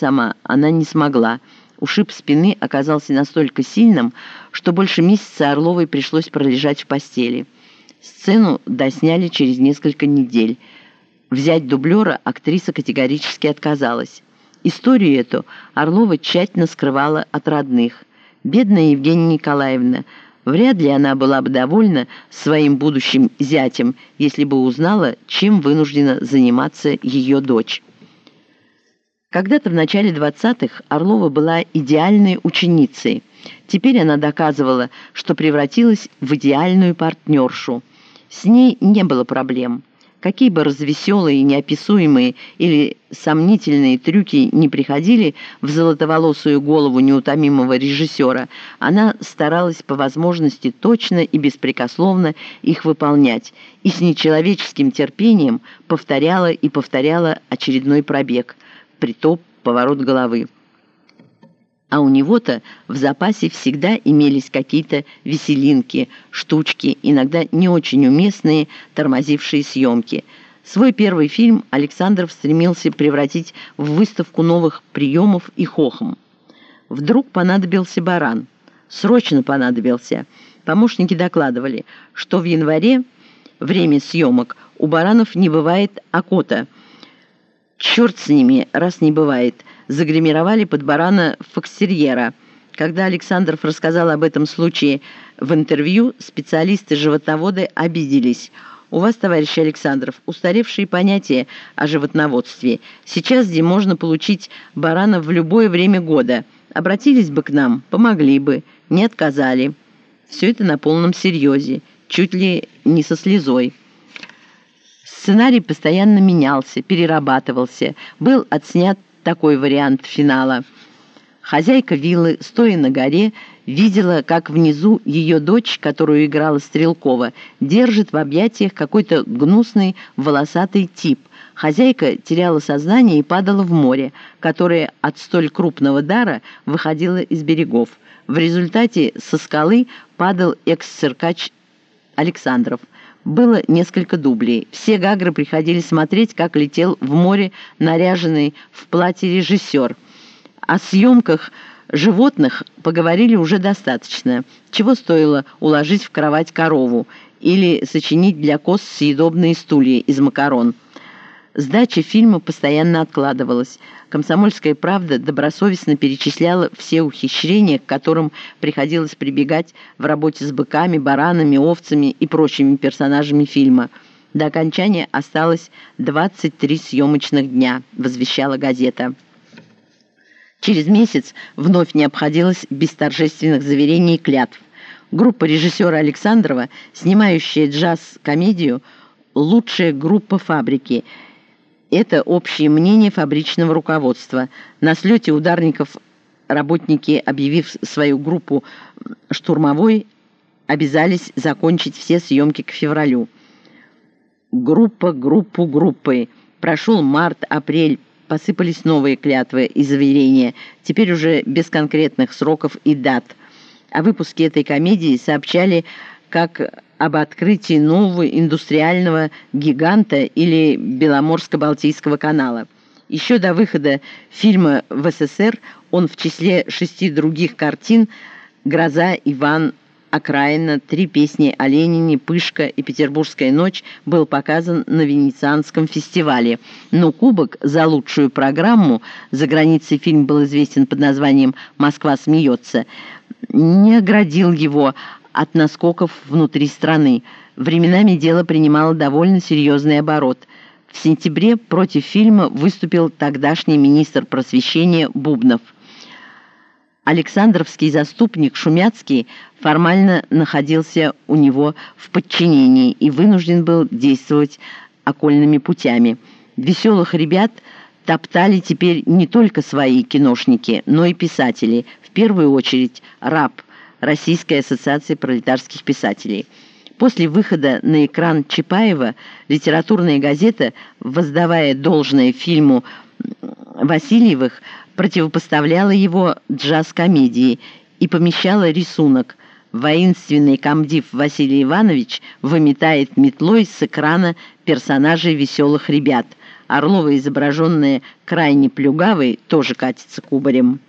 сама она не смогла. Ушиб спины оказался настолько сильным, что больше месяца Орловой пришлось пролежать в постели. Сцену досняли через несколько недель. Взять дублера актриса категорически отказалась. Историю эту Орлова тщательно скрывала от родных. Бедная Евгения Николаевна, вряд ли она была бы довольна своим будущим зятем, если бы узнала, чем вынуждена заниматься ее дочь. Когда-то в начале 20-х Орлова была идеальной ученицей. Теперь она доказывала, что превратилась в идеальную партнершу. С ней не было проблем. Какие бы развеселые, неописуемые или сомнительные трюки не приходили в золотоволосую голову неутомимого режиссера, она старалась по возможности точно и беспрекословно их выполнять и с нечеловеческим терпением повторяла и повторяла очередной пробег – притоп, поворот головы. А у него-то в запасе всегда имелись какие-то веселинки, штучки, иногда не очень уместные, тормозившие съемки. Свой первый фильм Александров стремился превратить в выставку новых приемов и хохм. Вдруг понадобился баран. Срочно понадобился. Помощники докладывали, что в январе, время съемок, у баранов не бывает окота – Черт с ними, раз не бывает. Загримировали под барана фокстерьера. Когда Александров рассказал об этом случае в интервью, специалисты-животноводы обиделись. «У вас, товарищ Александров, устаревшие понятия о животноводстве. Сейчас где можно получить барана в любое время года. Обратились бы к нам, помогли бы, не отказали». Все это на полном серьезе, чуть ли не со слезой. Сценарий постоянно менялся, перерабатывался. Был отснят такой вариант финала. Хозяйка виллы, стоя на горе, видела, как внизу ее дочь, которую играла Стрелкова, держит в объятиях какой-то гнусный волосатый тип. Хозяйка теряла сознание и падала в море, которое от столь крупного дара выходило из берегов. В результате со скалы падал экс-циркач Александров – было несколько дублей. Все гагры приходили смотреть, как летел в море наряженный в платье режиссер. О съемках животных поговорили уже достаточно. Чего стоило уложить в кровать корову или сочинить для коз съедобные стулья из макарон – Сдача фильма постоянно откладывалась. «Комсомольская правда» добросовестно перечисляла все ухищрения, к которым приходилось прибегать в работе с быками, баранами, овцами и прочими персонажами фильма. До окончания осталось 23 съемочных дня, возвещала газета. Через месяц вновь не обходилось без торжественных заверений и клятв. Группа режиссера Александрова, снимающая джаз-комедию «Лучшая группа фабрики», это общее мнение фабричного руководства. На слете ударников работники, объявив свою группу штурмовой, обязались закончить все съемки к февралю. Группа, группу, группы. Прошел март, апрель, посыпались новые клятвы и заверения, теперь уже без конкретных сроков и дат. О выпуске этой комедии сообщали как об открытии нового индустриального гиганта или Беломорско-Балтийского канала. Еще до выхода фильма в СССР он в числе шести других картин «Гроза», «Иван», «Окраина», «Три песни о Ленине», «Пышка» и «Петербургская ночь» был показан на Венецианском фестивале. Но кубок за лучшую программу, за границей фильм был известен под названием «Москва смеется», не оградил его от наскоков внутри страны. Временами дело принимало довольно серьезный оборот. В сентябре против фильма выступил тогдашний министр просвещения Бубнов. Александровский заступник Шумяцкий формально находился у него в подчинении и вынужден был действовать окольными путями. Веселых ребят топтали теперь не только свои киношники, но и писатели, в первую очередь раб – Российской ассоциации пролетарских писателей. После выхода на экран Чапаева литературная газета, воздавая должное фильму Васильевых, противопоставляла его джаз-комедии и помещала рисунок. Воинственный комдив Василий Иванович выметает метлой с экрана персонажей «Веселых ребят», Орлова, изображенная крайне плюгавой, тоже катится кубарем.